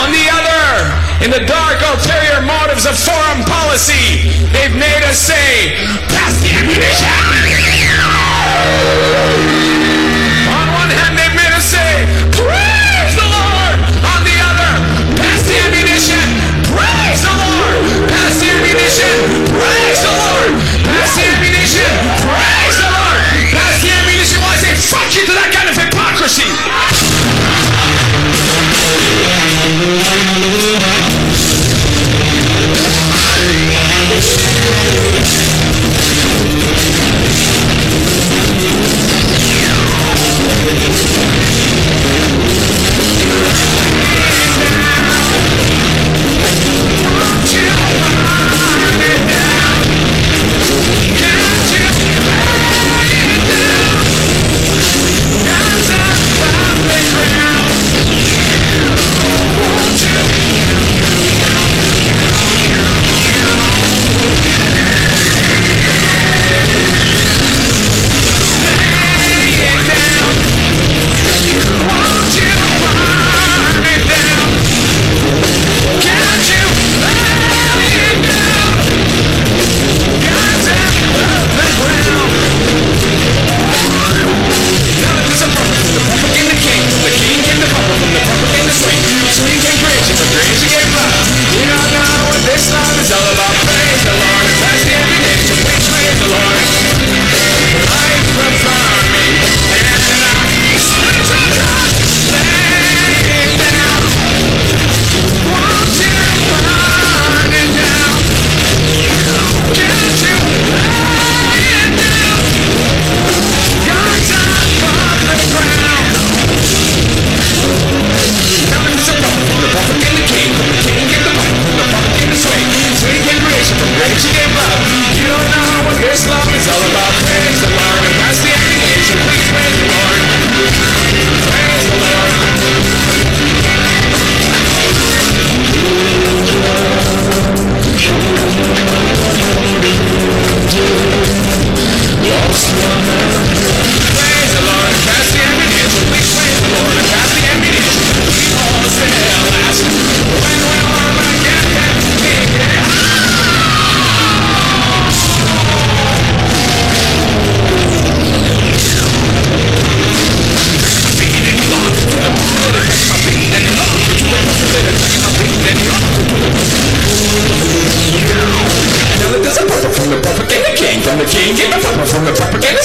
On the other, in the dark ulterior motives of foreign policy, they've made us say, pass the ammunition!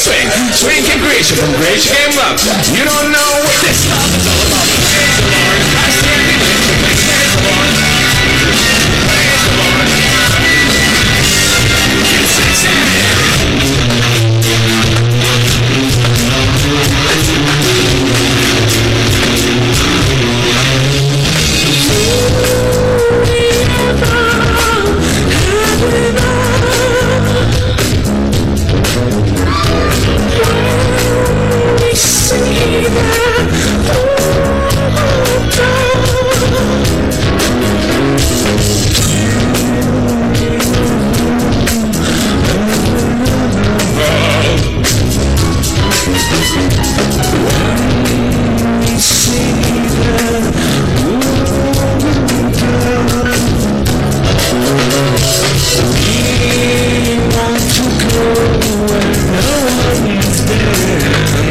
swing, swing and creation, from creation came up. You know Yeah.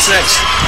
What's next?